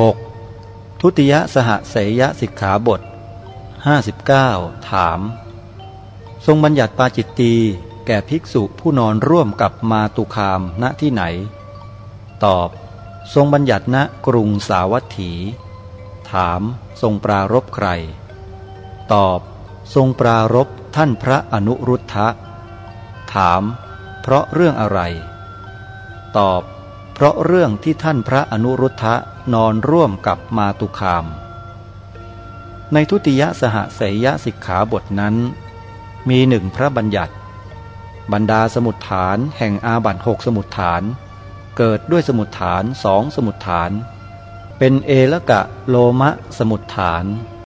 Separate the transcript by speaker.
Speaker 1: 6. ทุติยสหเสยสิกขาบท 59 ถาม ทรงบัญญัติปาจิตตีแก่ภิกษุผู้นอนร่วมกับมาตุคามณที่ไหน ตอบ ทรงบัญญัติณกรุงสาวัตถี ถามทรงปรารบใคร ตอบ ทรงปรารบท่านพระอนุรุทธะ ถาม เพราะเรื่องอะไร ตอบ เพราะเรื่องที่ท่านพระอนุรุทธะนอนร่วมกับมาตุคาม ในทุติยสหเสยสิกขาบทนั้น มีหนึ่งพระบัญญัติ บรรดาสมุดฐานแห่งอาบัตหกสมุดฐาน เกิดด้วยสมุดฐานสองสมุดฐาน เป็นเอละกะโลมะสมุดฐาน